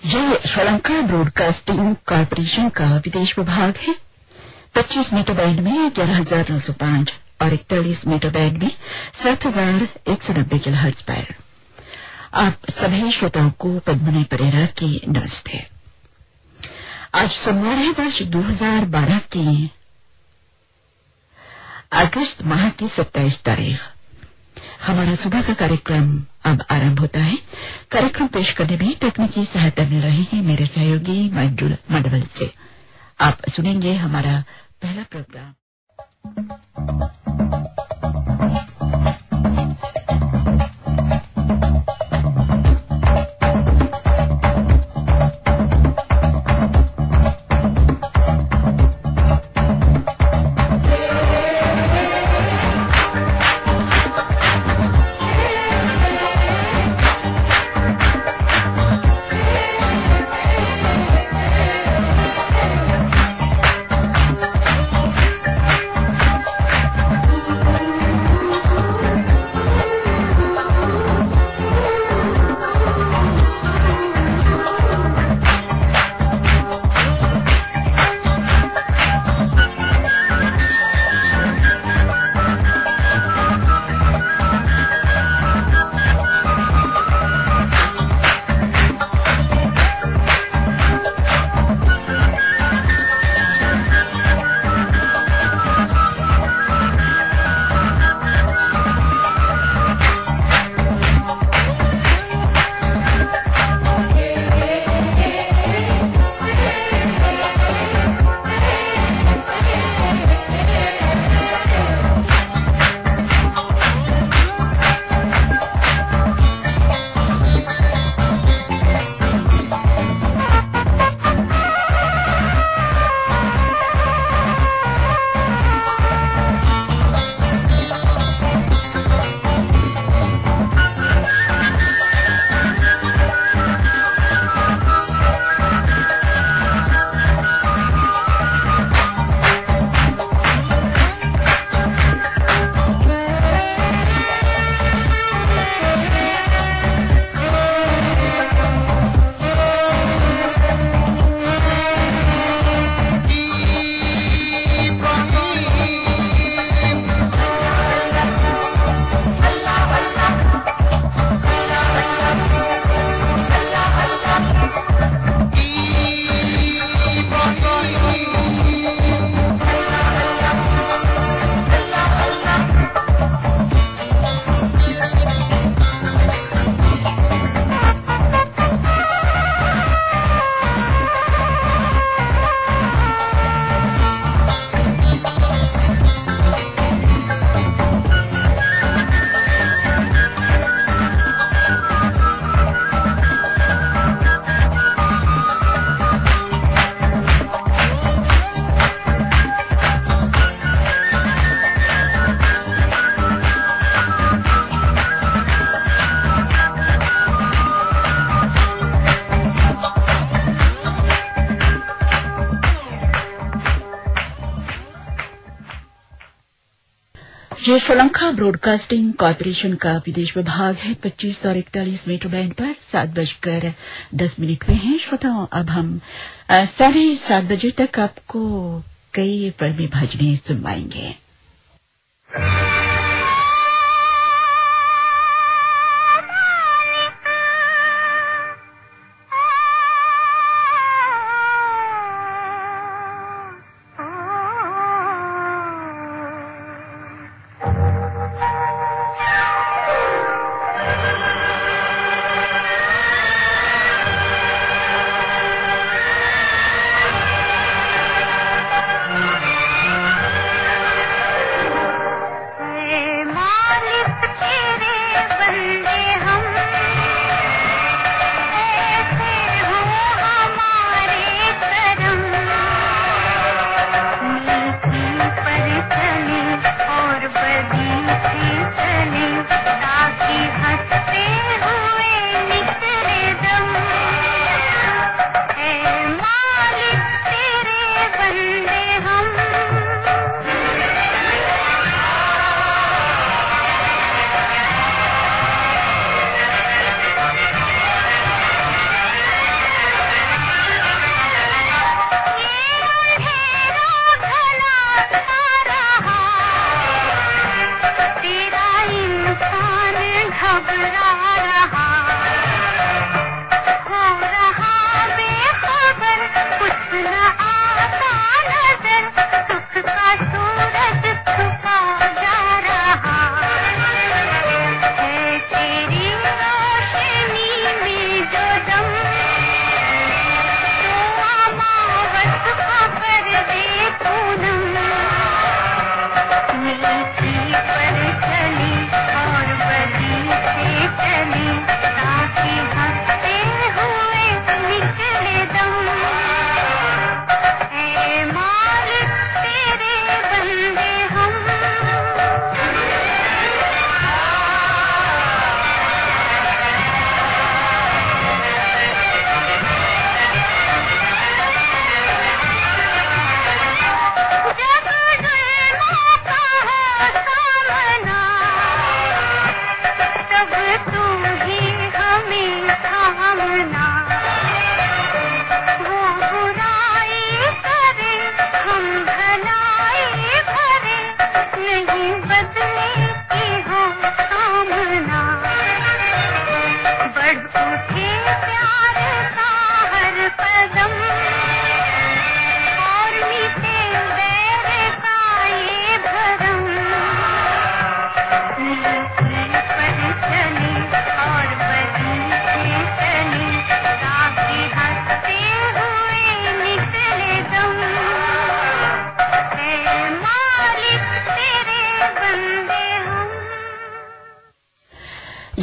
ये Sri Lanka broadcasting corporation का विदेश विभाग है। 25 मीटर बैंड में ग्यारह हज़ार सौ पाँच और इकतालीस मीटर बैंड में सात हज़ार एक सौ नब्बे किलो हर्ट्ज पर। आप सभी श्रोताओं को पद्मनी परेरा की नमस्ते। आज सोमवार है वर्ष 2012 की अगस्त माह की 27 तारीख। हमारा सुबह का कार्यक्रम अब आरंभ होता है। कार्यक्रम पेश करने में तकनीकी सहायता मिल रही है मेरे सहयोगी मंजुल मंडवल से। आप सुनेंगे हमारा पहला प्रोग्राम। श्रीलंका ब्रॉडकास्टिंग कॉरपोरेशन का विदेश विभाग है। 25 और 41 मीटर बैंड पर सात बजकर दस मिनट में हैं। श्रोताओं, अब हम साढ़े सात बजे तक आपको कई फिल्मी भजने सुनवाएँगे।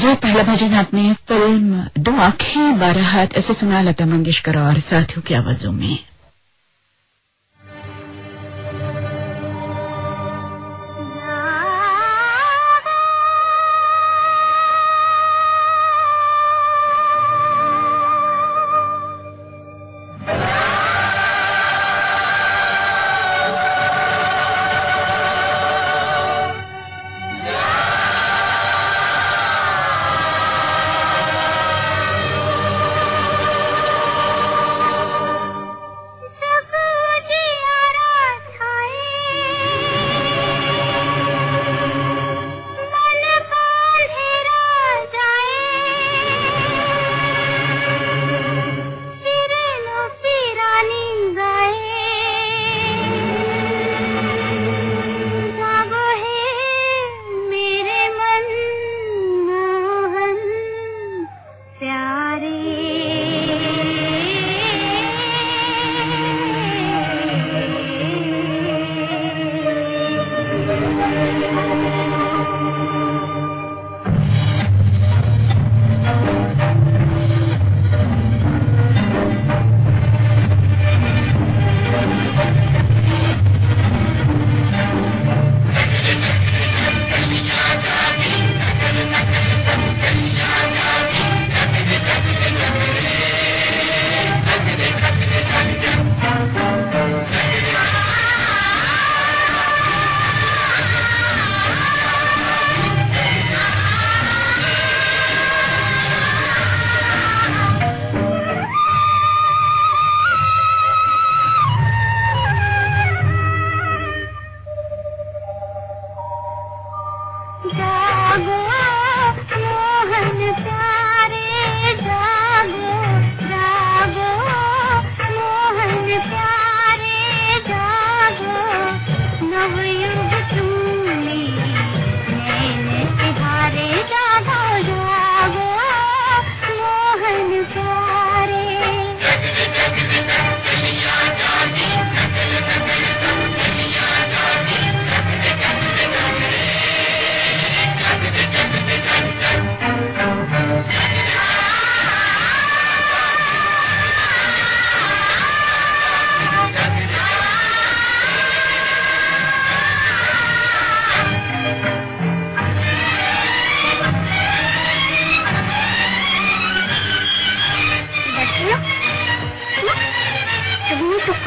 पहला भजन आपने फ़िल्म दो आँखें बारह हाथ ऐसे सुना लता मंगेशकर और साथियों की आवाजों में।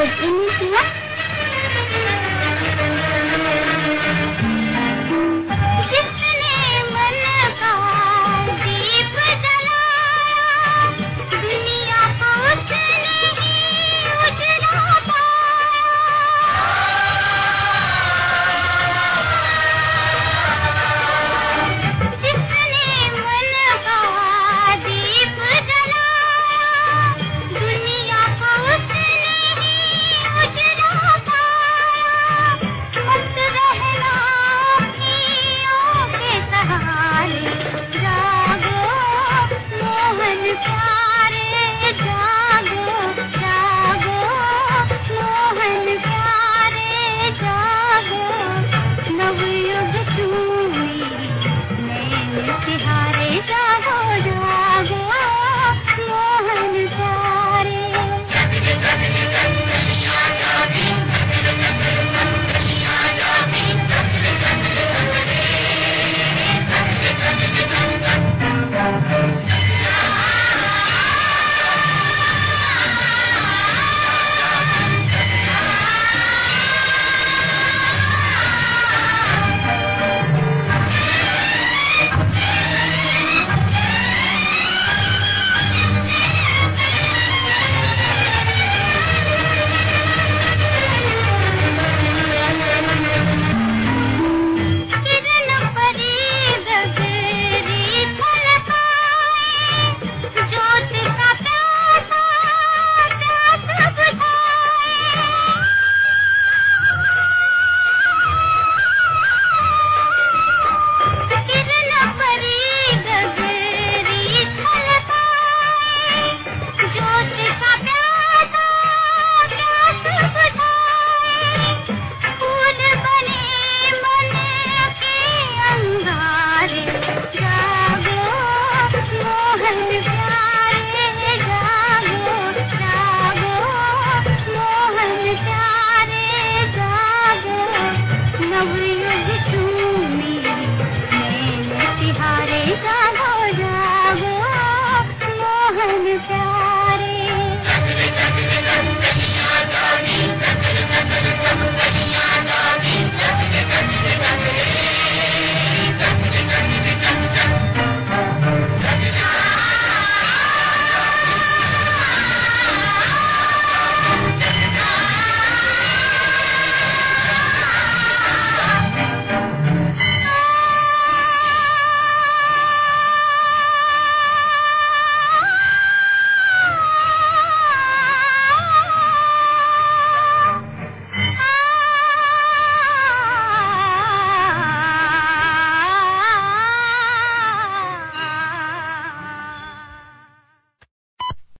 But in this last